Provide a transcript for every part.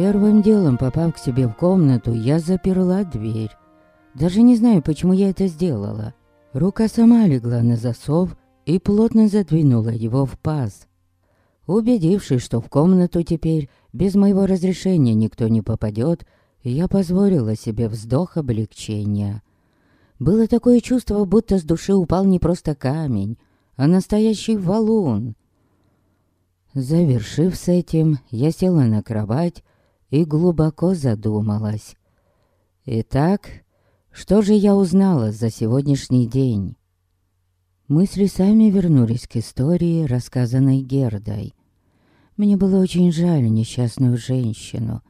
Первым делом, попав к себе в комнату, я заперла дверь. Даже не знаю, почему я это сделала. Рука сама легла на засов и плотно задвинула его в паз. Убедившись, что в комнату теперь без моего разрешения никто не попадет, я позволила себе вздох облегчения. Было такое чувство, будто с души упал не просто камень, а настоящий валун. Завершив с этим, я села на кровать и глубоко задумалась. Итак, что же я узнала за сегодняшний день? Мысли сами вернулись к истории, рассказанной Гердой. Мне было очень жаль несчастную женщину,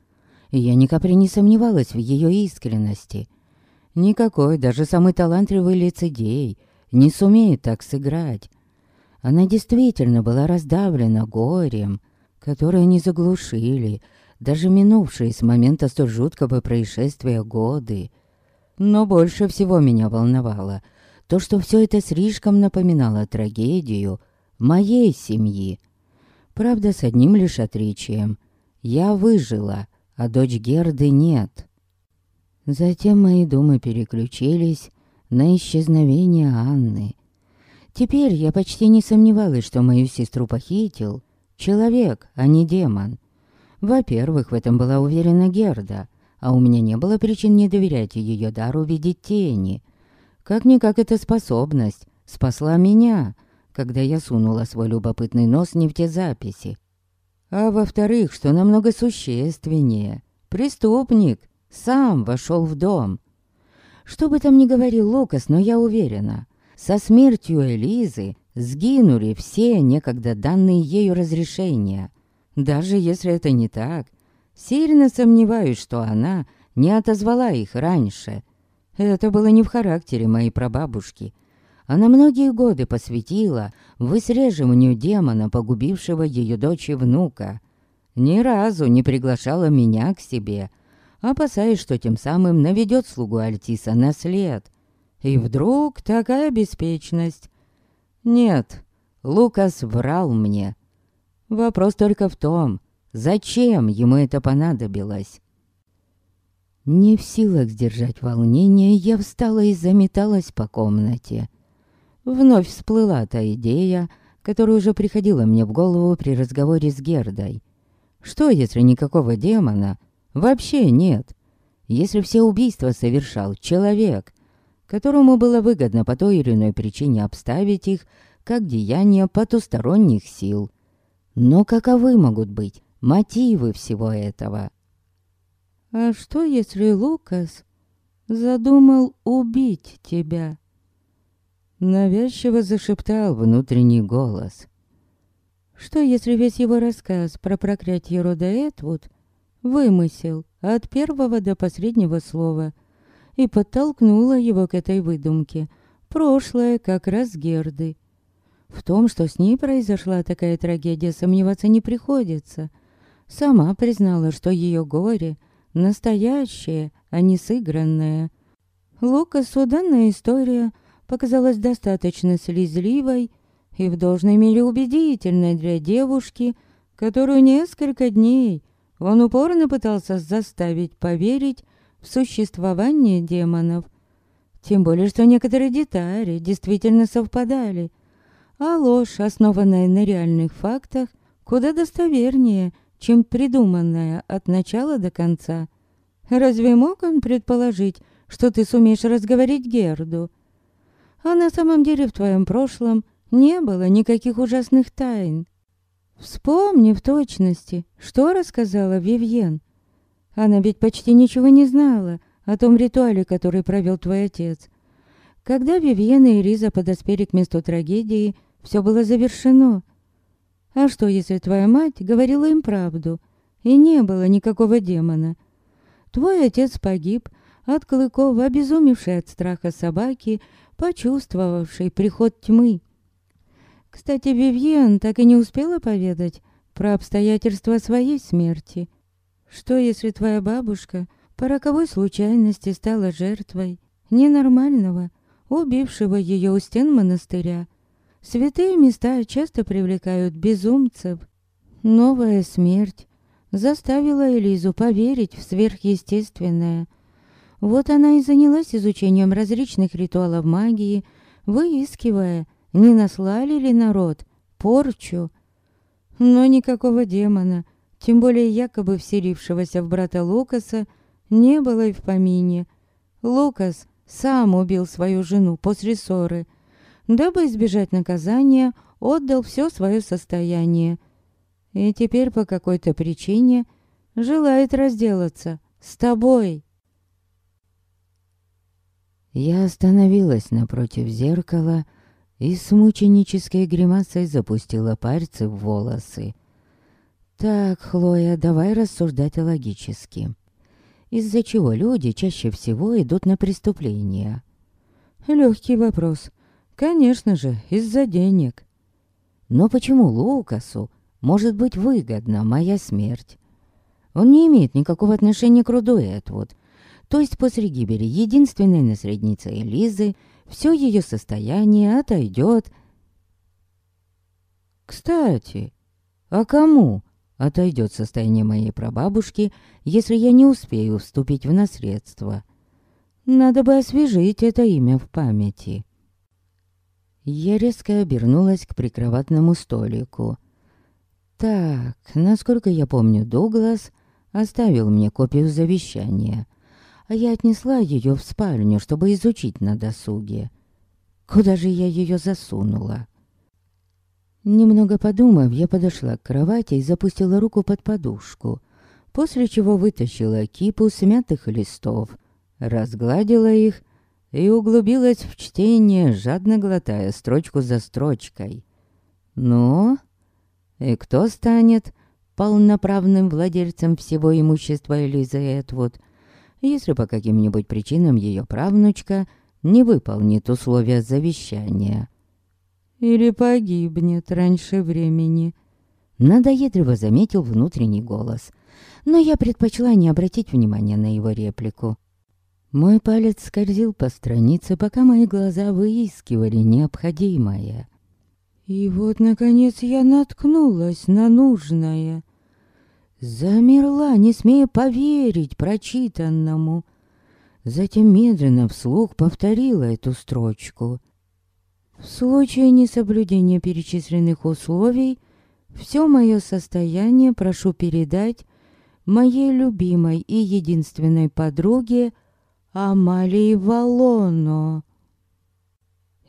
и я ни капли не сомневалась в ее искренности. Никакой, даже самый талантливый лицедей не сумеет так сыграть. Она действительно была раздавлена горем, которое не заглушили, даже минувшие с момента столь жуткого происшествия годы. Но больше всего меня волновало то, что все это слишком напоминало трагедию моей семьи. Правда, с одним лишь отличием. Я выжила, а дочь Герды нет. Затем мои думы переключились на исчезновение Анны. Теперь я почти не сомневалась, что мою сестру похитил человек, а не демон. Во-первых, в этом была уверена Герда, а у меня не было причин не доверять ее дару видеть тени. Как-никак эта способность спасла меня, когда я сунула свой любопытный нос не в те записи. А во-вторых, что намного существеннее, преступник сам вошел в дом. Что бы там ни говорил Лукас, но я уверена, со смертью Элизы сгинули все некогда данные ею разрешения. Даже если это не так, сильно сомневаюсь, что она не отозвала их раньше. Это было не в характере моей прабабушки. Она многие годы посвятила высреживанию демона, погубившего ее дочь и внука. Ни разу не приглашала меня к себе, опасаясь, что тем самым наведет слугу Альтиса на след. И вдруг такая беспечность. Нет, Лукас врал мне. Вопрос только в том, зачем ему это понадобилось. Не в силах сдержать волнение, я встала и заметалась по комнате. Вновь всплыла та идея, которая уже приходила мне в голову при разговоре с Гердой. Что, если никакого демона вообще нет? Если все убийства совершал человек, которому было выгодно по той или иной причине обставить их как деяния потусторонних сил. Но каковы могут быть мотивы всего этого? А что, если Лукас задумал убить тебя? Навязчиво зашептал внутренний голос. Что, если весь его рассказ про проклятие рода Этвуд вымысел от первого до последнего слова и подтолкнула его к этой выдумке прошлое как раз Герды — в том, что с ней произошла такая трагедия, сомневаться не приходится. Сама признала, что ее горе настоящее, а не сыгранное. Лукасу данная история показалась достаточно слезливой и в должной мере убедительной для девушки, которую несколько дней он упорно пытался заставить поверить в существование демонов. Тем более, что некоторые детали действительно совпадали а ложь, основанная на реальных фактах, куда достовернее, чем придуманная от начала до конца. Разве мог он предположить, что ты сумеешь разговорить Герду? А на самом деле в твоем прошлом не было никаких ужасных тайн. Вспомни в точности, что рассказала Вивьен. Она ведь почти ничего не знала о том ритуале, который провел твой отец. Когда Вивьен и Риза подоспели к месту трагедии, все было завершено. А что, если твоя мать говорила им правду, и не было никакого демона? Твой отец погиб от клыков, обезумевший от страха собаки, почувствовавший приход тьмы. Кстати, Вивьен так и не успела поведать про обстоятельства своей смерти. Что, если твоя бабушка по роковой случайности стала жертвой ненормального, убившего ее у стен монастыря, Святые места часто привлекают безумцев. Новая смерть заставила Элизу поверить в сверхъестественное. Вот она и занялась изучением различных ритуалов магии, выискивая, не наслали ли народ порчу. Но никакого демона, тем более якобы вселившегося в брата Лукаса, не было и в помине. Лукас сам убил свою жену после ссоры. Дабы избежать наказания, отдал все свое состояние. И теперь по какой-то причине желает разделаться с тобой. Я остановилась напротив зеркала и с мученической гримасой запустила пальцы в волосы. «Так, Хлоя, давай рассуждать логически. Из-за чего люди чаще всего идут на преступления?» Легкий вопрос. Конечно же, из-за денег. Но почему Лукасу может быть выгодна моя смерть? Он не имеет никакого отношения к роду Эдвуд. То есть после гибели единственной наследницы Элизы все ее состояние отойдет. Кстати, а кому отойдет состояние моей прабабушки, если я не успею вступить в наследство? Надо бы освежить это имя в памяти. Я резко обернулась к прикроватному столику. Так, насколько я помню, Дуглас оставил мне копию завещания — а я отнесла ее в спальню, чтобы изучить на досуге. Куда же я ее засунула? Немного подумав, я подошла к кровати и запустила руку под подушку, после чего вытащила кипу смятых листов, разгладила их и углубилась в чтение, жадно глотая строчку за строчкой. Ну, и кто станет полноправным владельцем всего имущества Элизы Этвуд? если по каким-нибудь причинам ее правнучка не выполнит условия завещания. Или погибнет раньше времени. Надоедливо заметил внутренний голос, но я предпочла не обратить внимания на его реплику. Мой палец скользил по странице, пока мои глаза выискивали необходимое. И вот, наконец, я наткнулась на нужное. Замерла, не смея поверить прочитанному. Затем медленно вслух повторила эту строчку. В случае несоблюдения перечисленных условий, все мое состояние прошу передать моей любимой и единственной подруге Амалии Валоно.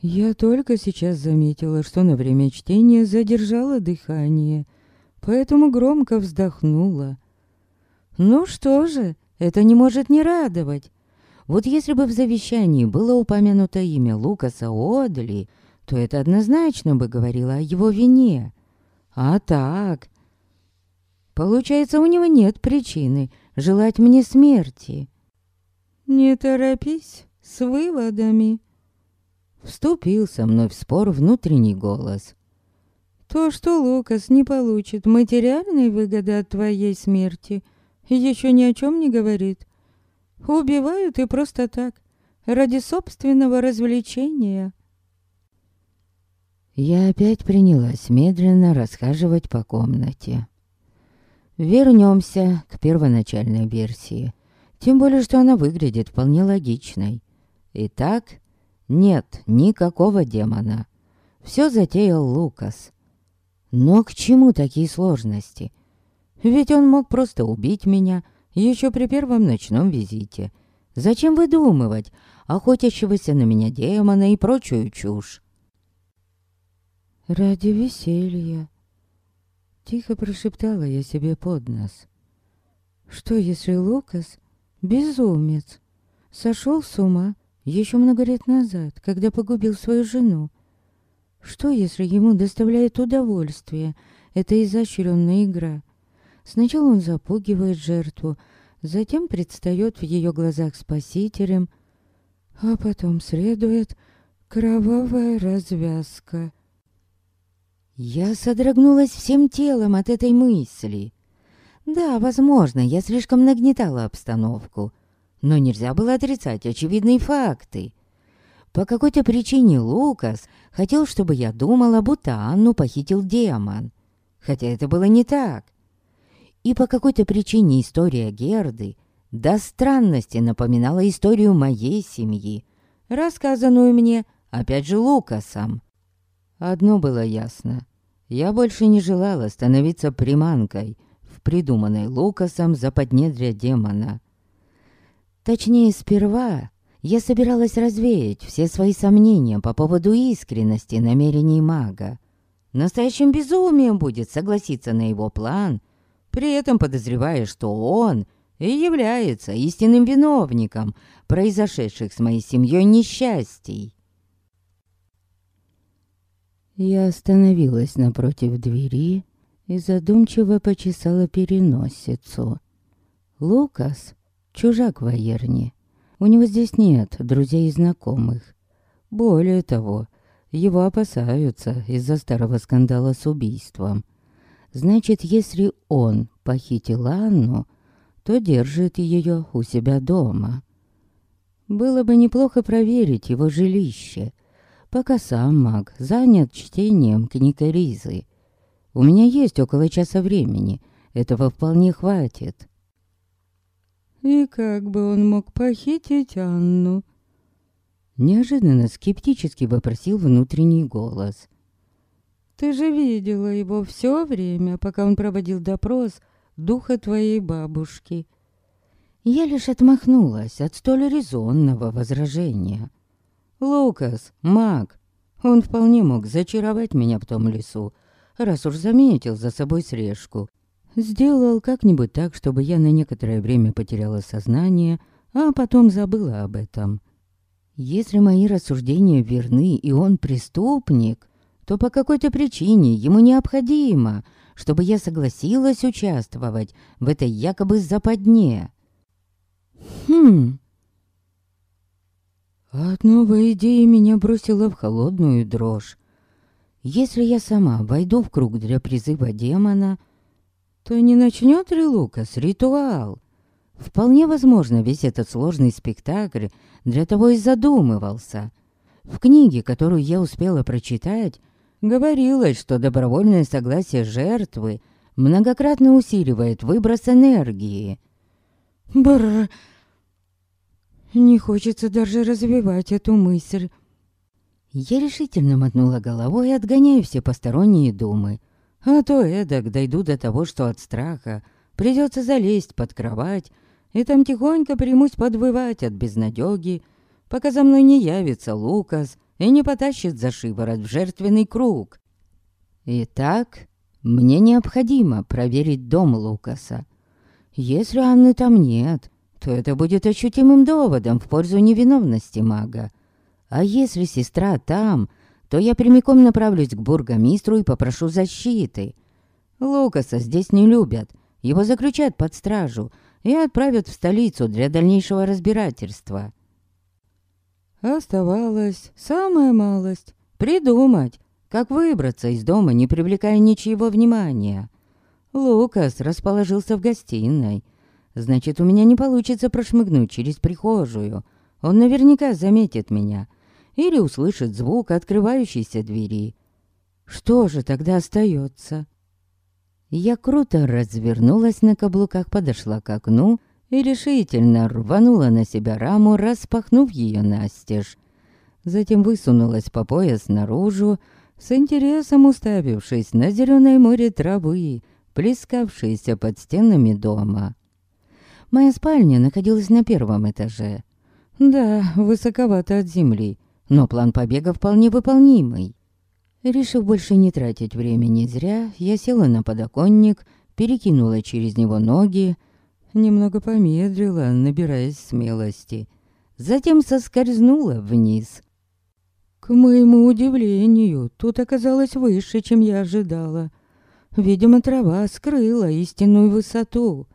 Я только сейчас заметила, что на время чтения задержала дыхание — поэтому громко вздохнула. Ну что же, это не может не радовать. Вот если бы в завещании было упомянуто имя Лукаса Одли, то это однозначно бы говорило о его вине. А так... Получается, у него нет причины желать мне смерти. «Не торопись с выводами», — вступил со мной в спор внутренний голос. То, что Лукас не получит материальной выгоды от твоей смерти, еще ни о чем не говорит. Убивают и просто так, ради собственного развлечения. Я опять принялась медленно расхаживать по комнате. Вернемся к первоначальной версии. Тем более, что она выглядит вполне логичной. Итак, нет никакого демона. Все затеял Лукас. Но к чему такие сложности? Ведь он мог просто убить меня еще при первом ночном визите. Зачем выдумывать охотящегося на меня демона и прочую чушь? Ради веселья. Тихо прошептала я себе под нос. Что если Лукас безумец? Сошел с ума еще много лет назад, когда погубил свою жену. Что, если ему доставляет удовольствие эта изощренная игра? Сначала он запугивает жертву, затем предстает в ее глазах спасителем, а потом следует кровавая развязка. Я содрогнулась всем телом от этой мысли. Да, возможно, я слишком нагнетала обстановку, но нельзя было отрицать очевидные факты. По какой-то причине Лукас хотел, чтобы я думала, будто Анну похитил демон. Хотя это было не так. И по какой-то причине история Герды до странности напоминала историю моей семьи, рассказанную мне, опять же, Лукасом. Одно было ясно. Я больше не желала становиться приманкой в придуманной Лукасом западне для демона. Точнее, сперва я собиралась развеять все свои сомнения по поводу искренности намерений мага. Настоящим безумием будет согласиться на его план, при этом подозревая, что он и является истинным виновником произошедших с моей семьей несчастий. Я остановилась напротив двери и задумчиво почесала переносицу. Лукас — чужак в Аерне. У него здесь нет друзей и знакомых. Более того, его опасаются из-за старого скандала с убийством. Значит, если он похитил Анну, то держит ее у себя дома. Было бы неплохо проверить его жилище — пока сам маг занят чтением книг Ризы. У меня есть около часа времени, этого вполне хватит. И как бы он мог похитить Анну? Неожиданно скептически вопросил внутренний голос. Ты же видела его все время, пока он проводил допрос духа твоей бабушки. Я лишь отмахнулась от столь резонного возражения. Лукас, маг. Он вполне мог зачаровать меня в том лесу, раз уж заметил за собой срежку. Сделал как-нибудь так, чтобы я на некоторое время потеряла сознание, а потом забыла об этом. Если мои рассуждения верны, и он преступник, то по какой-то причине ему необходимо, чтобы я согласилась участвовать в этой якобы западне. Хм, от новой идеи меня бросило в холодную дрожь. Если я сама войду в круг для призыва демона, то не начнет ли Лукас ритуал? Вполне возможно, весь этот сложный спектакль для того и задумывался. В книге, которую я успела прочитать, говорилось, что добровольное согласие жертвы многократно усиливает выброс энергии. Бррр, не хочется даже развивать эту мысль. Я решительно мотнула головой, отгоняя все посторонние думы. А то эдак дойду до того, что от страха придется залезть под кровать, и там тихонько примусь подвывать от безнадёги, пока за мной не явится Лукас и не потащит за шиворот в жертвенный круг. Итак, мне необходимо проверить дом Лукаса. Если Анны там нет, то это будет ощутимым доводом в пользу невиновности мага. А если сестра там, то я прямиком направлюсь к бургомистру и попрошу защиты. Лукаса здесь не любят, его заключат под стражу и отправят в столицу для дальнейшего разбирательства. Оставалось самая малость — придумать, как выбраться из дома, не привлекая ничьего внимания. Лукас расположился в гостиной — Значит, у меня не получится прошмыгнуть через прихожую. Он наверняка заметит меня. Или услышит звук открывающейся двери. Что же тогда остается? Я круто развернулась на каблуках, подошла к окну и решительно рванула на себя раму, распахнув ее настежь. Затем высунулась по пояс наружу, с интересом уставившись на зеленое море травы, плескавшееся под стенами дома. Моя спальня находилась на первом этаже. Да, высоковато от земли, но план побега вполне выполнимый. Решив больше не тратить времени зря, я села на подоконник, перекинула через него ноги, немного помедлила, набираясь смелости. Затем соскользнула вниз. К моему удивлению, тут оказалось выше, чем я ожидала. Видимо, трава скрыла истинную высоту.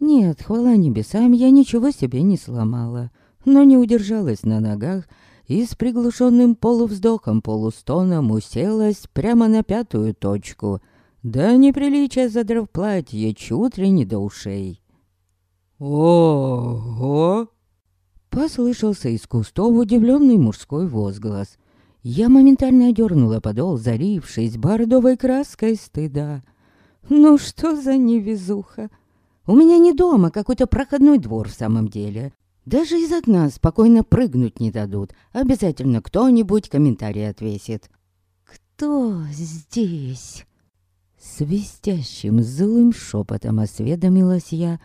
Нет, хвала небесам, я ничего себе не сломала, но не удержалась на ногах и с приглушенным полувздохом-полустоном уселась прямо на пятую точку, да неприличие задрав платье чуть ли не до ушей. «Ого!» Послышался из кустов удивленный мужской возглас. Я моментально одернула подол, зарившись бордовой краской стыда. Ну что за невезуха? У меня не дома, какой-то проходной двор в самом деле. Даже из окна спокойно прыгнуть не дадут. Обязательно кто-нибудь комментарий отвесит. «Кто здесь?» Свистящим злым шепотом осведомилась я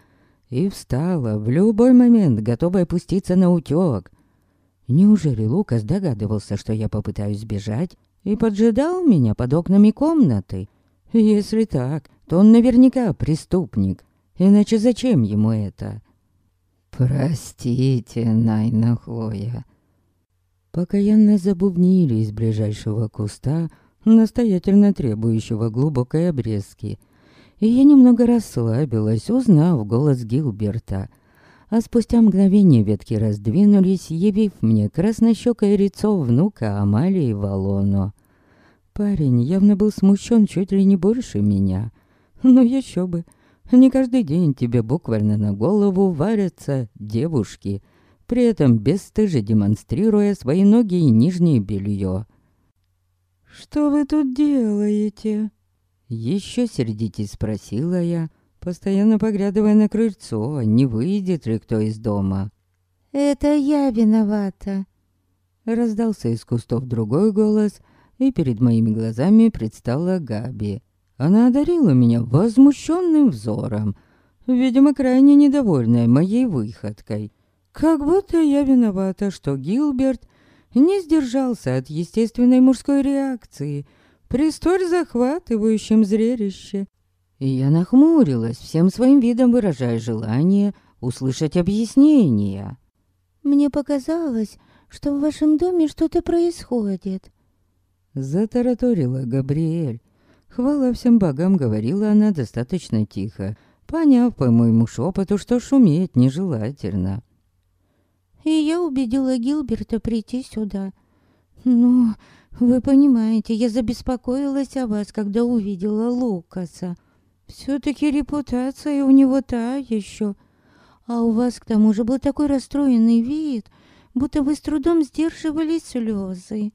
и встала в любой момент, готовая пуститься на утёк. Неужели Лукас догадывался, что я попытаюсь бежать и поджидал меня под окнами комнаты? Если так, то он наверняка преступник. Иначе зачем ему это? «Простите, Найна Хлоя». Покаянно забубнили из ближайшего куста, настоятельно требующего глубокой обрезки. И я немного расслабилась, узнав голос Гилберта. А спустя мгновение ветки раздвинулись, явив мне краснощекое лицо внука Амалии Валоно. Парень явно был смущен чуть ли не больше меня. Но еще бы, не каждый день тебе буквально на голову варятся девушки, при этом бесстыже демонстрируя свои ноги и нижнее белье. «Что вы тут делаете?» Еще сердитесь спросила я, постоянно поглядывая на крыльцо, не выйдет ли кто из дома. «Это я виновата», — раздался из кустов другой голос, и перед моими глазами предстала Габи. Она одарила меня возмущенным взором, видимо, крайне недовольная моей выходкой. Как будто я виновата, что Гилберт не сдержался от естественной мужской реакции при столь захватывающем зрелище. И я нахмурилась, всем своим видом выражая желание услышать объяснения. «Мне показалось, что в вашем доме что-то происходит», — затараторила Габриэль. Хвала всем богам, говорила она достаточно тихо, поняв по моему шепоту, что шуметь нежелательно. И я убедила Гилберта прийти сюда. Ну, вы понимаете, я забеспокоилась о вас, когда увидела Лукаса. Все-таки репутация у него та еще. А у вас к тому же был такой расстроенный вид, будто вы с трудом сдерживали слезы.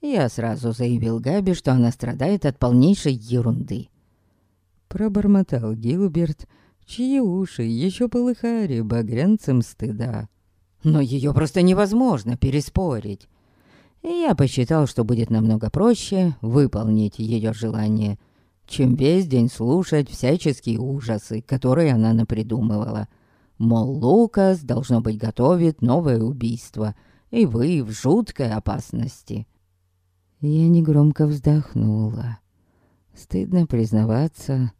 Я сразу заявил Габи, что она страдает от полнейшей ерунды. Пробормотал Гилберт, чьи уши еще полыхали багрянцем стыда. Но ее просто невозможно переспорить. И я посчитал, что будет намного проще выполнить ее желание, чем весь день слушать всяческие ужасы, которые она напридумывала. Мол, Лукас, должно быть, готовит новое убийство, и вы в жуткой опасности. Я негромко вздохнула. Стыдно признаваться,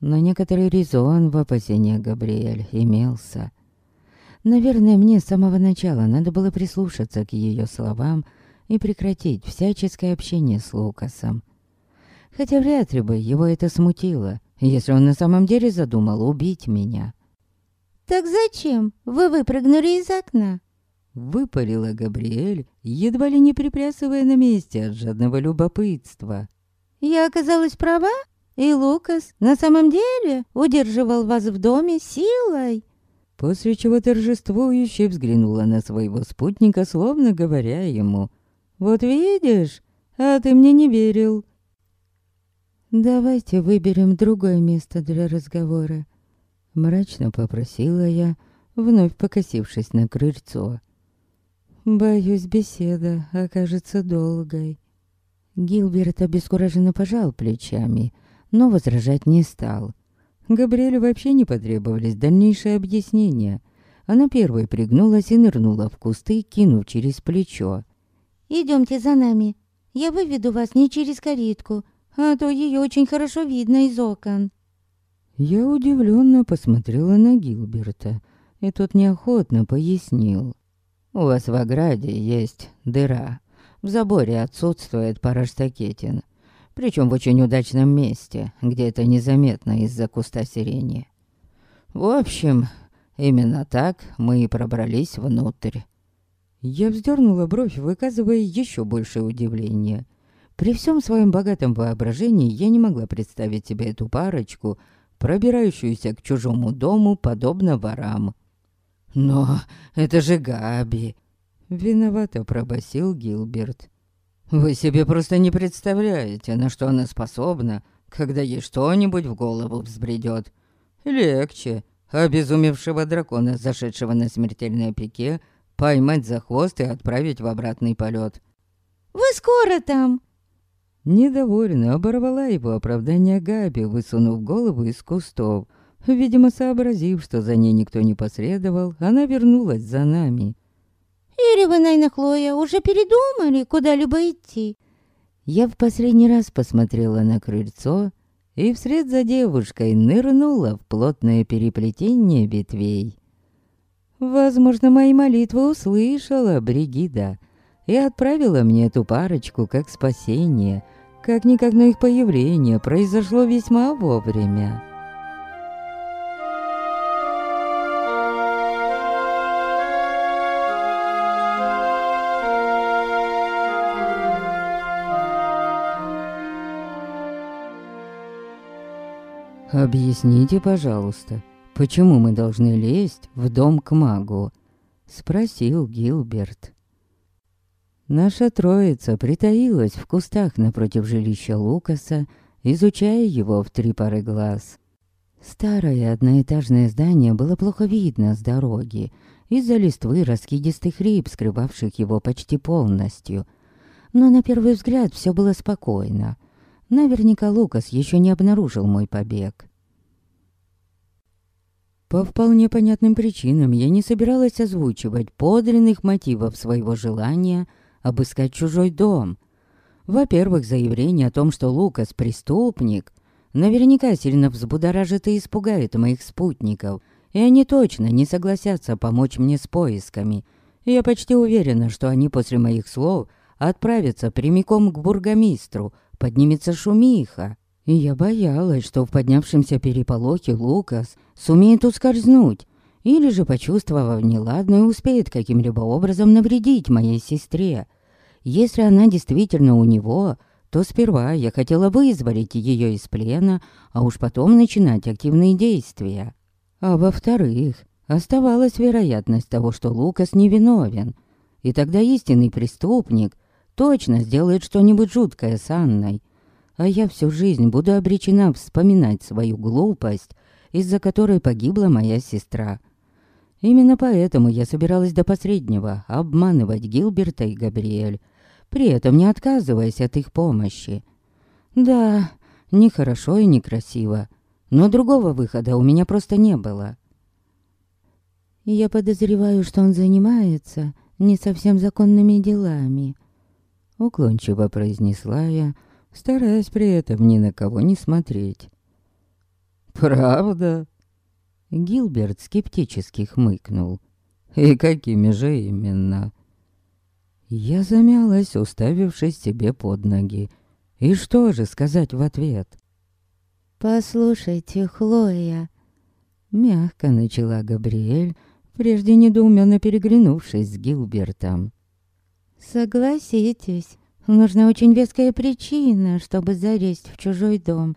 но некоторый резон в опасении Габриэль имелся. Наверное, мне с самого начала надо было прислушаться к ее словам и прекратить всяческое общение с Лукасом. Хотя вряд ли бы его это смутило, если он на самом деле задумал убить меня. «Так зачем? Вы выпрыгнули из окна?» Выпалила Габриэль, едва ли не приплясывая на месте от жадного любопытства. «Я оказалась права? И Лукас на самом деле удерживал вас в доме силой?» После чего торжествующе взглянула на своего спутника, словно говоря ему, «Вот видишь, а ты мне не верил». «Давайте выберем другое место для разговора», — мрачно попросила я, вновь покосившись на крыльцо. Боюсь, беседа окажется долгой. Гилберт обескураженно пожал плечами, но возражать не стал. Габриэлю вообще не потребовались дальнейшие объяснения. Она первой пригнулась и нырнула в кусты, кинув через плечо. «Идемте за нами. Я выведу вас не через калитку, а то ее очень хорошо видно из окон». Я удивленно посмотрела на Гилберта, и тот неохотно пояснил. У вас в ограде есть дыра. В заборе отсутствует пара штакетин. Причем в очень удачном месте, где это незаметно из-за куста сирени. В общем, именно так мы и пробрались внутрь. Я вздернула бровь, выказывая еще большее удивление. При всем своем богатом воображении я не могла представить себе эту парочку, пробирающуюся к чужому дому, подобно ворам. «Но это же Габи!» Виновато пробасил Гилберт. «Вы себе просто не представляете, на что она способна, когда ей что-нибудь в голову взбредет. Легче обезумевшего дракона, зашедшего на смертельное пике, поймать за хвост и отправить в обратный полет. «Вы скоро там?» Недовольно оборвала его оправдание Габи, высунув голову из кустов. Видимо, сообразив, что за ней никто не последовал, она вернулась за нами. «Или вы, Найна Хлоя, уже передумали, куда-либо идти?» Я в последний раз посмотрела на крыльцо и вслед за девушкой нырнула в плотное переплетение ветвей. Возможно, мои молитвы услышала Бригида и отправила мне эту парочку как спасение. Как-никак, но их появление произошло весьма вовремя. «Объясните, пожалуйста, почему мы должны лезть в дом к магу?» — спросил Гилберт. Наша троица притаилась в кустах напротив жилища Лукаса, изучая его в три пары глаз. Старое одноэтажное здание было плохо видно с дороги, из-за листвы раскидистых рыб, скрывавших его почти полностью. Но на первый взгляд все было спокойно. Наверняка Лукас еще не обнаружил мой побег. По вполне понятным причинам я не собиралась озвучивать подлинных мотивов своего желания обыскать чужой дом. Во-первых, заявление о том, что Лукас преступник, наверняка сильно взбудоражит и испугает моих спутников, и они точно не согласятся помочь мне с поисками. Я почти уверена, что они после моих слов отправятся прямиком к бургомистру, поднимется шумиха. И я боялась, что в поднявшемся переполохе Лукас сумеет ускользнуть, или же, почувствовав неладное, успеет каким-либо образом навредить моей сестре. Если она действительно у него, то сперва я хотела вызволить ее из плена, а уж потом начинать активные действия. А во-вторых, оставалась вероятность того, что Лукас невиновен, и тогда истинный преступник точно сделает что-нибудь жуткое с Анной. А я всю жизнь буду обречена вспоминать свою глупость, из-за которой погибла моя сестра. Именно поэтому я собиралась до посреднего обманывать Гилберта и Габриэль, при этом не отказываясь от их помощи. Да, нехорошо и некрасиво, но другого выхода у меня просто не было. Я подозреваю, что он занимается не совсем законными делами, Уклончиво произнесла я, стараясь при этом ни на кого не смотреть. «Правда?» Гилберт скептически хмыкнул. «И какими же именно?» Я замялась, уставившись себе под ноги. И что же сказать в ответ? «Послушайте, Хлоя...» Мягко начала Габриэль, прежде недоуменно переглянувшись с Гилбертом. Согласитесь, нужна очень веская причина, чтобы залезть в чужой дом.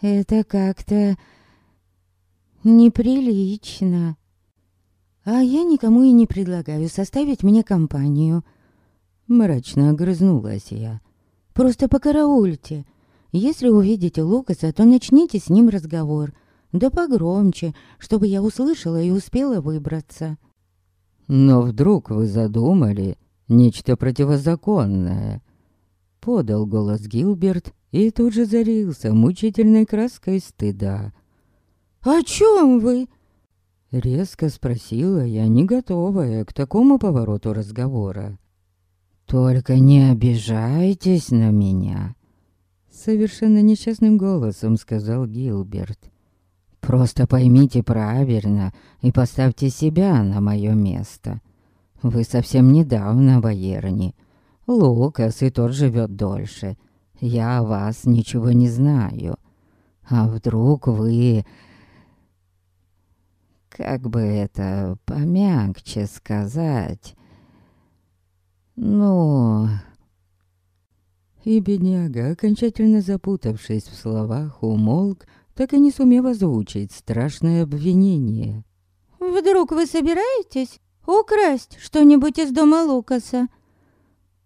Это как-то неприлично. А я никому и не предлагаю составить мне компанию. Мрачно огрызнулась я. Просто покараульте. Если увидите Лукаса, то начните с ним разговор. Да погромче, чтобы я услышала и успела выбраться. Но вдруг вы задумали нечто противозаконное. Подал голос Гилберт и тут же зарился мучительной краской стыда. «О чем вы?» Резко спросила я, не готовая к такому повороту разговора. «Только не обижайтесь на меня», — совершенно несчастным голосом сказал Гилберт. «Просто поймите правильно и поставьте себя на мое место. Вы совсем недавно в Аерне. Лукас и тот живет дольше. Я о вас ничего не знаю. А вдруг вы... Как бы это помягче сказать? Ну... И бедняга, окончательно запутавшись в словах, умолк, так и не сумев озвучить страшное обвинение. «Вдруг вы собираетесь украсть что-нибудь из дома Лукаса?»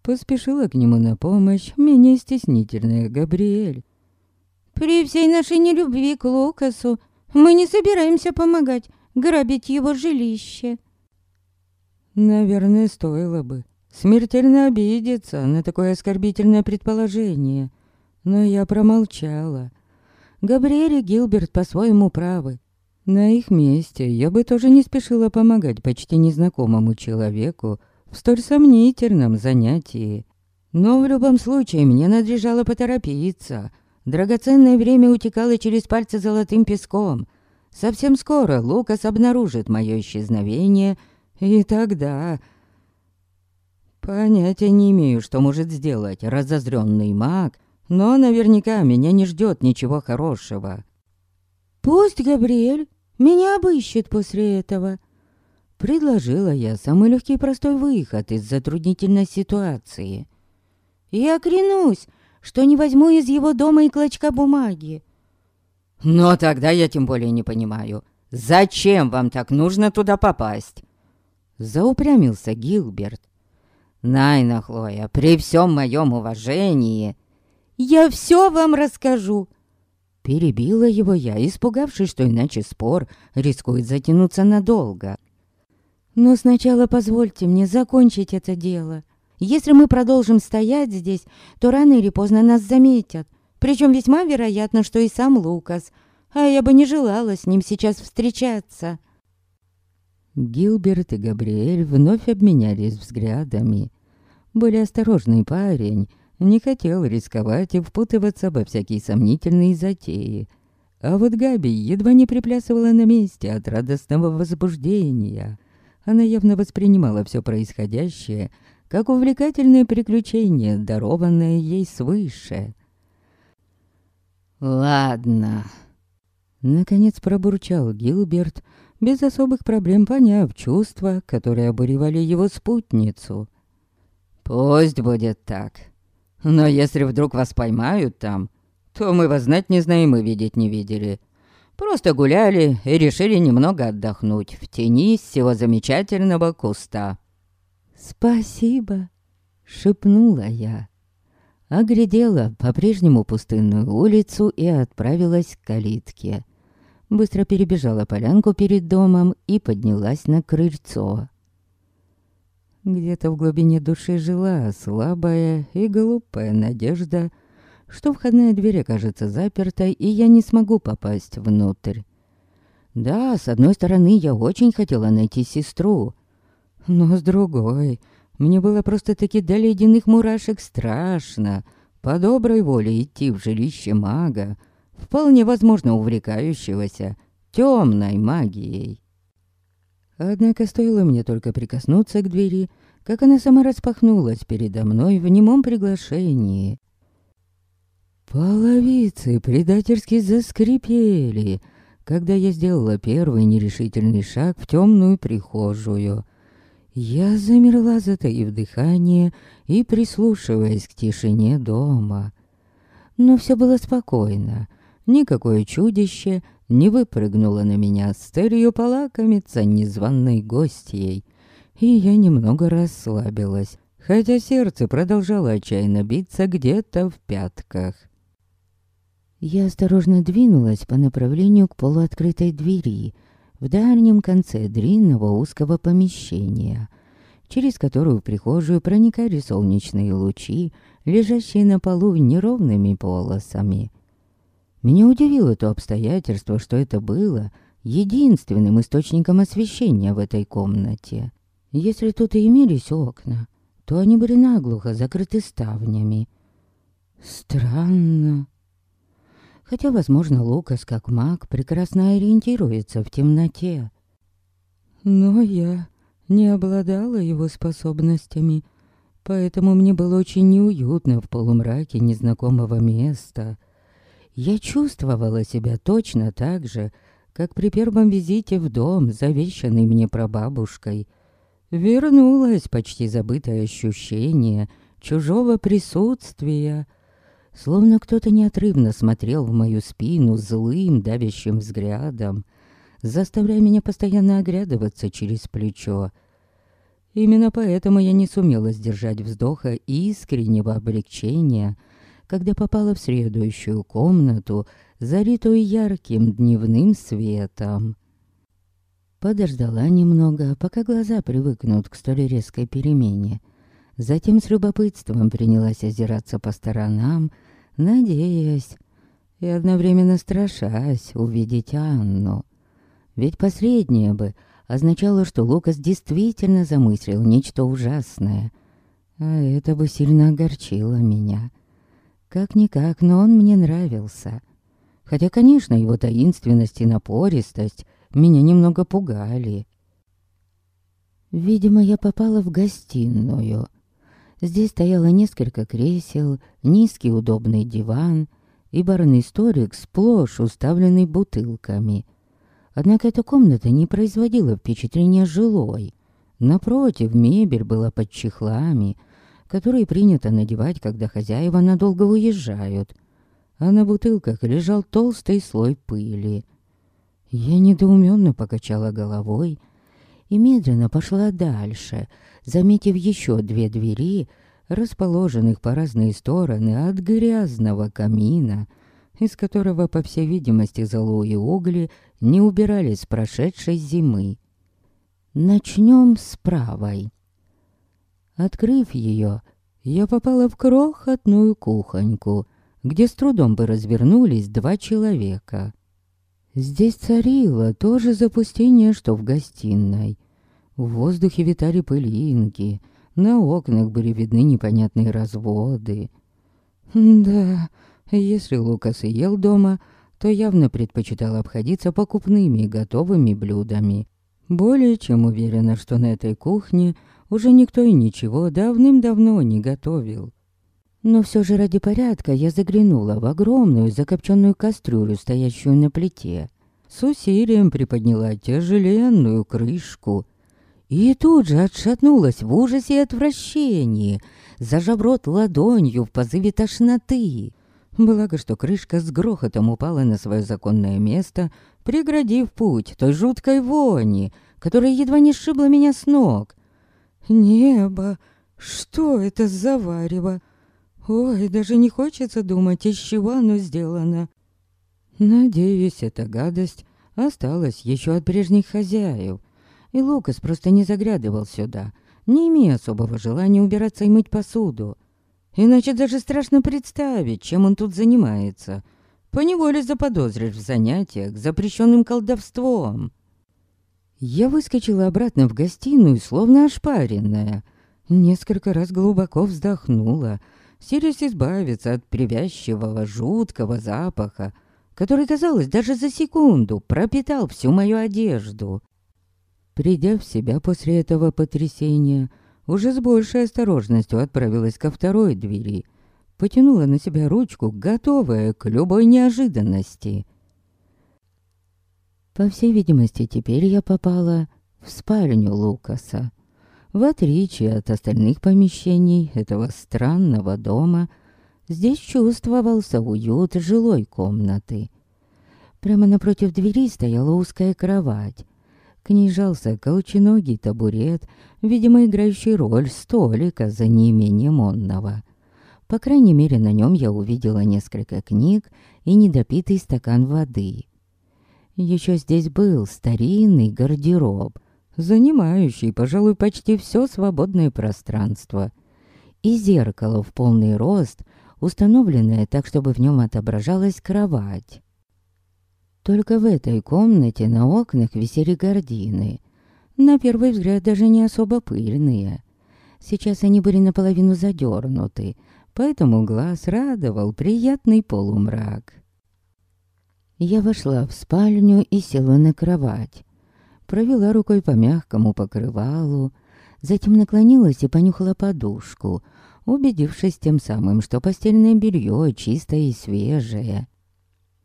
Поспешила к нему на помощь менее стеснительная Габриэль. При всей нашей нелюбви к Лукасу мы не собираемся помогать грабить его жилище. Наверное, стоило бы смертельно обидеться на такое оскорбительное предположение. Но я промолчала. Габриэль и Гилберт по-своему правы. На их месте я бы тоже не спешила помогать почти незнакомому человеку в столь сомнительном занятии. Но в любом случае мне надлежало поторопиться. Драгоценное время утекало через пальцы золотым песком. Совсем скоро Лукас обнаружит мое исчезновение, и тогда... Понятия не имею, что может сделать разозренный маг, но наверняка меня не ждет ничего хорошего. «Пусть Габриэль меня обыщет после этого», — предложила я самый легкий и простой выход из затруднительной ситуации. «Я клянусь, что не возьму из его дома и клочка бумаги». «Но тогда я тем более не понимаю, зачем вам так нужно туда попасть?» Заупрямился Гилберт. «Найна, Хлоя, при всем моем уважении...» «Я все вам расскажу!» Перебила его я, испугавшись, что иначе спор рискует затянуться надолго. «Но сначала позвольте мне закончить это дело. Если мы продолжим стоять здесь, то рано или поздно нас заметят. Причем весьма вероятно, что и сам Лукас. А я бы не желала с ним сейчас встречаться». Гилберт и Габриэль вновь обменялись взглядами. Более осторожный парень не хотел рисковать и впутываться во всякие сомнительные затеи. А вот Габи едва не приплясывала на месте от радостного возбуждения. Она явно воспринимала все происходящее как увлекательное приключение, дарованное ей свыше. «Ладно», — наконец пробурчал Гилберт, без особых проблем поняв чувства, которые обуревали его спутницу. «Пусть будет так. Но если вдруг вас поймают там, то мы вас знать не знаем и видеть не видели. Просто гуляли и решили немного отдохнуть в тени всего замечательного куста». «Спасибо», — шепнула я. Оглядела по-прежнему пустынную улицу и отправилась к калитке быстро перебежала полянку перед домом и поднялась на крыльцо. Где-то в глубине души жила слабая и глупая надежда, что входная дверь окажется запертой, и я не смогу попасть внутрь. Да, с одной стороны, я очень хотела найти сестру, но с другой, мне было просто-таки до ледяных мурашек страшно по доброй воле идти в жилище мага, вполне возможно увлекающегося темной магией. Однако стоило мне только прикоснуться к двери, как она сама распахнулась передо мной в немом приглашении. Половицы предательски заскрипели, когда я сделала первый нерешительный шаг в темную прихожую. Я замерла, затаив дыхание и прислушиваясь к тишине дома. Но все было спокойно. Никакое чудище не выпрыгнуло на меня с целью полакомиться незваной гостьей. И я немного расслабилась, хотя сердце продолжало отчаянно биться где-то в пятках. Я осторожно двинулась по направлению к полуоткрытой двери в дальнем конце длинного узкого помещения, через которую в прихожую проникали солнечные лучи, лежащие на полу неровными полосами. Меня удивило то обстоятельство, что это было единственным источником освещения в этой комнате. Если тут и имелись окна, то они были наглухо закрыты ставнями. Странно. Хотя, возможно, Лукас, как маг, прекрасно ориентируется в темноте. Но я не обладала его способностями, поэтому мне было очень неуютно в полумраке незнакомого места. Я чувствовала себя точно так же, как при первом визите в дом, завещанный мне прабабушкой. Вернулось почти забытое ощущение чужого присутствия, словно кто-то неотрывно смотрел в мою спину злым, давящим взглядом, заставляя меня постоянно оглядываться через плечо. Именно поэтому я не сумела сдержать вздоха искреннего облегчения — когда попала в следующую комнату, заритую ярким дневным светом. Подождала немного, пока глаза привыкнут к столь резкой перемене. Затем с любопытством принялась озираться по сторонам, надеясь и одновременно страшась увидеть Анну. Ведь последнее бы означало, что Лукас действительно замыслил нечто ужасное. А это бы сильно огорчило меня. Как-никак, но он мне нравился. Хотя, конечно, его таинственность и напористость меня немного пугали. Видимо, я попала в гостиную. Здесь стояло несколько кресел, низкий удобный диван и барный столик сплошь уставленный бутылками. Однако эта комната не производила впечатления жилой. Напротив, мебель была под чехлами, которые принято надевать, когда хозяева надолго уезжают. А на бутылках лежал толстый слой пыли. Я недоуменно покачала головой и медленно пошла дальше, заметив еще две двери, расположенных по разные стороны от грязного камина, из которого, по всей видимости, золу и угли не убирались с прошедшей зимы. Начнем с правой. Открыв ее, я попала в крохотную кухоньку, где с трудом бы развернулись два человека. Здесь царило то же запустение, что в гостиной. В воздухе витали пылинки, на окнах были видны непонятные разводы. Да, если Лукас и ел дома, то явно предпочитал обходиться покупными готовыми блюдами. Более чем уверена, что на этой кухне уже никто и ничего давным-давно не готовил. Но все же ради порядка я заглянула в огромную закопченную кастрюлю, стоящую на плите. С усилием приподняла тяжеленную крышку и тут же отшатнулась в ужасе и отвращении, зажав рот ладонью в позыве тошноты. Благо, что крышка с грохотом упала на свое законное место, преградив путь той жуткой вони, которая едва не сшибла меня с ног. Небо! Что это за варево? Ой, даже не хочется думать, из чего оно сделано. Надеюсь, эта гадость осталась еще от прежних хозяев. И Лукас просто не заглядывал сюда, не имея особого желания убираться и мыть посуду. Иначе даже страшно представить, чем он тут занимается. Поневоле заподозришь в занятиях, запрещенным колдовством. Я выскочила обратно в гостиную, словно ошпаренная. Несколько раз глубоко вздохнула, силясь избавиться от привязчивого, жуткого запаха, который, казалось, даже за секунду пропитал всю мою одежду. Придя в себя после этого потрясения, уже с большей осторожностью отправилась ко второй двери, потянула на себя ручку, готовая к любой неожиданности. По всей видимости, теперь я попала в спальню Лукаса. В отличие от остальных помещений этого странного дома, здесь чувствовался уют жилой комнаты. Прямо напротив двери стояла узкая кровать, к ней жался колченогий табурет, видимо, играющий роль столика за неимением онного. По крайней мере, на нем я увидела несколько книг и недопитый стакан воды. Еще здесь был старинный гардероб, занимающий, пожалуй, почти все свободное пространство. И зеркало в полный рост, установленное так, чтобы в нем отображалась кровать. Только в этой комнате на окнах висели гардины. На первый взгляд даже не особо пыльные. Сейчас они были наполовину задернуты, поэтому глаз радовал приятный полумрак. Я вошла в спальню и села на кровать. Провела рукой по мягкому покрывалу, затем наклонилась и понюхала подушку, убедившись тем самым, что постельное белье чистое и свежее.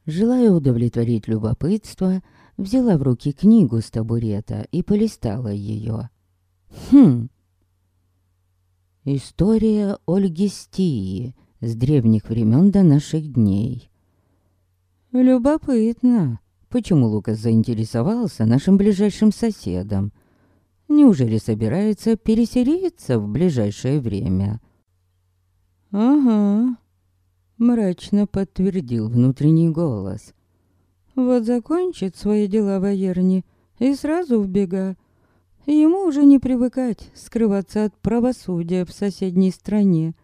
Желая удовлетворить любопытство, взяла в руки книгу с табурета и полистала ее. Хм. История Ольги Стии с древних времен до наших дней. Любопытно, почему Лукас заинтересовался нашим ближайшим соседом. Неужели собирается переселиться в ближайшее время? Ага, Мрачно подтвердил внутренний голос. Вот закончит свои дела в Аерне и сразу в. Ему уже не привыкать скрываться от правосудия в соседней стране.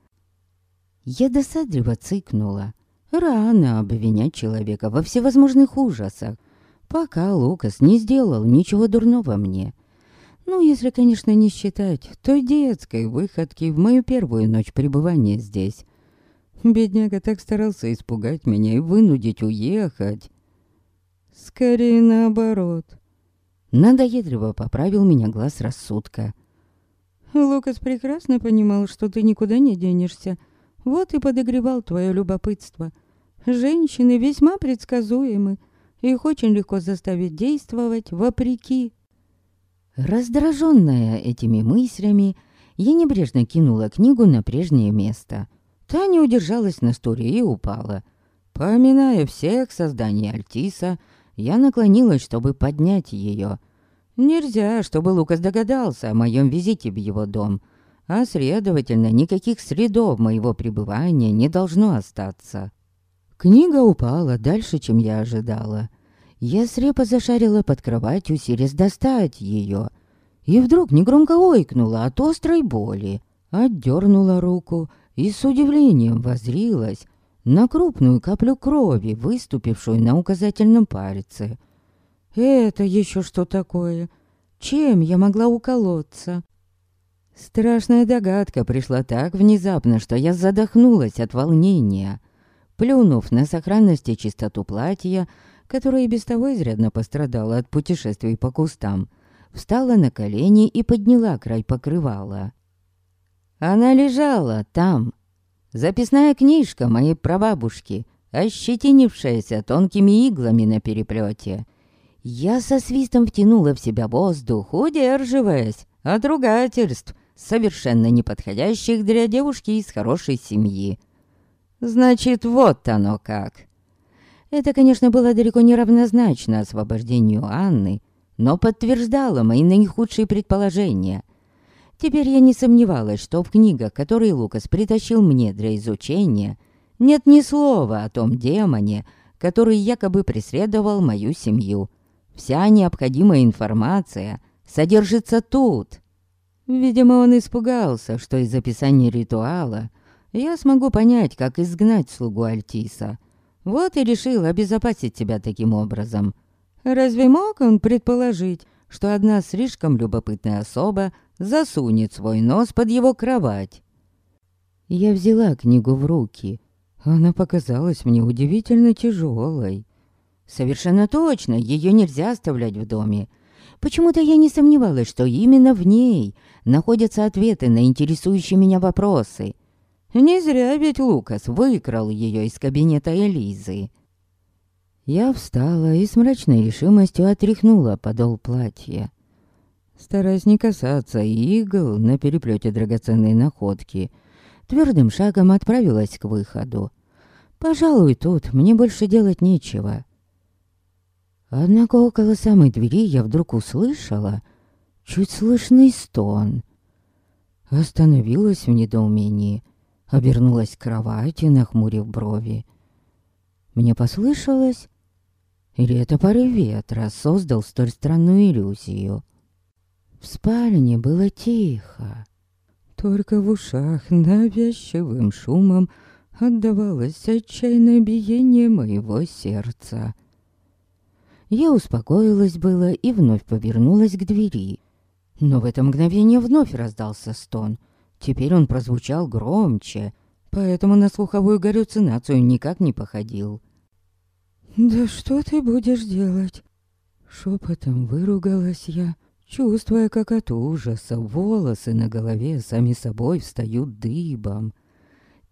Я досадливо цыкнула. Рано обвинять человека во всевозможных ужасах, пока Лукас не сделал ничего дурного мне. Ну, если, конечно, не считать той детской выходки в мою первую ночь пребывания здесь. Бедняга так старался испугать меня и вынудить уехать. Скорее наоборот. Надоедливо поправил меня глаз рассудка. Лукас прекрасно понимал, что ты никуда не денешься. Вот и подогревал твое любопытство. Женщины весьма предсказуемы. Их очень легко заставить действовать вопреки. Раздраженная этими мыслями, я небрежно кинула книгу на прежнее место. Та не удержалась на стуле и упала. Поминая всех созданий Альтиса, я наклонилась, чтобы поднять ее. Нельзя, чтобы Лукас догадался о моем визите в его дом, а, следовательно, никаких следов моего пребывания не должно остаться. Книга упала дальше, чем я ожидала. Я срепо зашарила под кроватью, силясь достать ее, и вдруг негромко ойкнула от острой боли, отдернула руку и с удивлением возрилась на крупную каплю крови, выступившую на указательном пальце. Это еще что такое? Чем я могла уколоться? Страшная догадка пришла так внезапно, что я задохнулась от волнения. Плюнув на сохранность и чистоту платья, которое и без того изрядно пострадало от путешествий по кустам, встала на колени и подняла край покрывала. Она лежала там, Записная книжка моей прабабушки, ощетинившаяся тонкими иглами на переплете. Я со свистом втянула в себя воздух, удерживаясь от ругательств, совершенно неподходящих для девушки из хорошей семьи. Значит, вот оно как. Это, конечно, было далеко не равнозначно освобождению Анны, но подтверждало мои наихудшие предположения — Теперь я не сомневалась, что в книгах, которые Лукас притащил мне для изучения, нет ни слова о том демоне, который якобы преследовал мою семью. Вся необходимая информация содержится тут. Видимо, он испугался, что из описания ритуала я смогу понять, как изгнать слугу Альтиса. Вот и решил обезопасить тебя таким образом. Разве мог он предположить, что одна слишком любопытная особа засунет свой нос под его кровать. Я взяла книгу в руки. Она показалась мне удивительно тяжелой. Совершенно точно, ее нельзя оставлять в доме. Почему-то я не сомневалась, что именно в ней находятся ответы на интересующие меня вопросы. Не зря ведь Лукас выкрал ее из кабинета Элизы. Я встала и с мрачной решимостью отряхнула подол платья стараясь не касаться игл на переплете драгоценной находки, твердым шагом отправилась к выходу. Пожалуй, тут мне больше делать нечего. Однако около самой двери я вдруг услышала чуть слышный стон. Остановилась в недоумении, обернулась к кровати, нахмурив брови. Мне послышалось, или это порыв ветра создал столь странную иллюзию — в спальне было тихо. Только в ушах навязчивым шумом отдавалось отчаянное биение моего сердца. Я успокоилась было и вновь повернулась к двери. Но в это мгновение вновь раздался стон. Теперь он прозвучал громче, поэтому на слуховую галлюцинацию никак не походил. «Да что ты будешь делать?» Шепотом выругалась я, чувствуя, как от ужаса волосы на голове сами собой встают дыбом.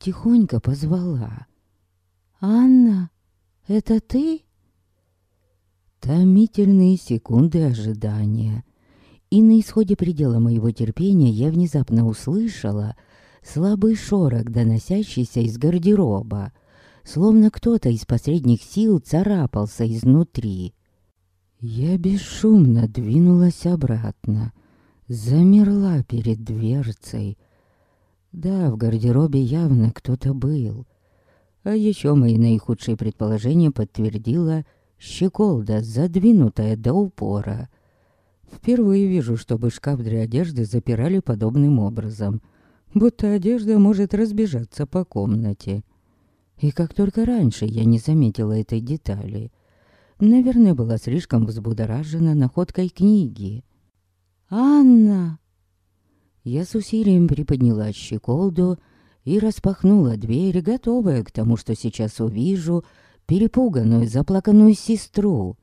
Тихонько позвала. «Анна, это ты?» Томительные секунды ожидания. И на исходе предела моего терпения я внезапно услышала слабый шорох, доносящийся из гардероба, словно кто-то из последних сил царапался изнутри. Я бесшумно двинулась обратно, замерла перед дверцей. Да, в гардеробе явно кто-то был. А еще мои наихудшие предположения подтвердила щеколда, задвинутая до упора. Впервые вижу, чтобы шкаф для одежды запирали подобным образом, будто одежда может разбежаться по комнате. И как только раньше я не заметила этой детали. Наверное, была слишком взбудоражена находкой книги. «Анна!» Я с усилием приподняла щеколду и распахнула дверь, готовая к тому, что сейчас увижу, перепуганную, заплаканную сестру.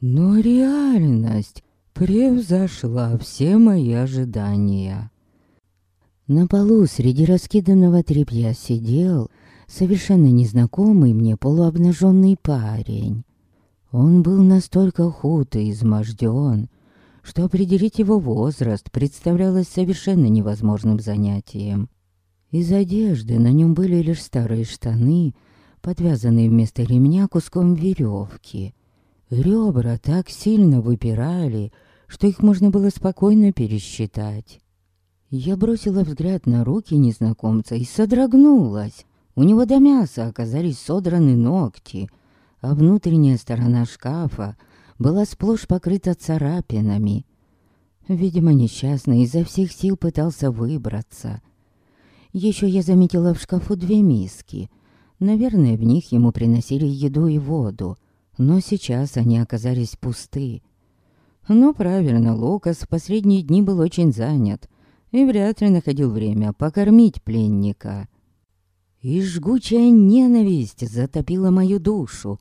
Но реальность превзошла все мои ожидания. На полу среди раскиданного тряпья сидел совершенно незнакомый мне полуобнаженный парень. Он был настолько худ и изможден, что определить его возраст представлялось совершенно невозможным занятием. Из одежды на нем были лишь старые штаны, подвязанные вместо ремня куском веревки. Ребра так сильно выпирали, что их можно было спокойно пересчитать. Я бросила взгляд на руки незнакомца и содрогнулась. У него до мяса оказались содраны ногти, а внутренняя сторона шкафа была сплошь покрыта царапинами. Видимо, несчастный изо всех сил пытался выбраться. Еще я заметила в шкафу две миски. Наверное, в них ему приносили еду и воду, но сейчас они оказались пусты. Но правильно, Лукас в последние дни был очень занят и вряд ли находил время покормить пленника. И жгучая ненависть затопила мою душу.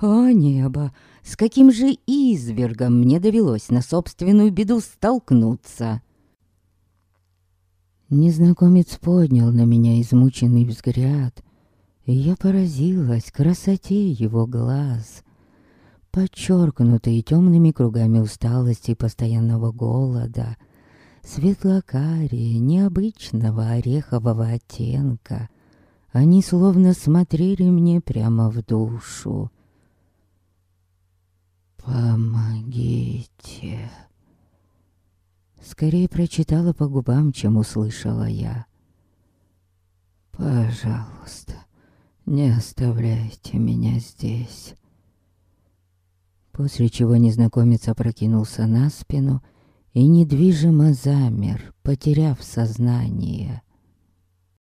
О небо, с каким же извергом мне довелось на собственную беду столкнуться. Незнакомец поднял на меня измученный взгляд, и я поразилась красоте его глаз подчеркнутые темными кругами усталости и постоянного голода, светлокарие необычного орехового оттенка. Они словно смотрели мне прямо в душу. «Помогите!» Скорее прочитала по губам, чем услышала я. «Пожалуйста, не оставляйте меня здесь после чего незнакомец опрокинулся на спину и недвижимо замер, потеряв сознание.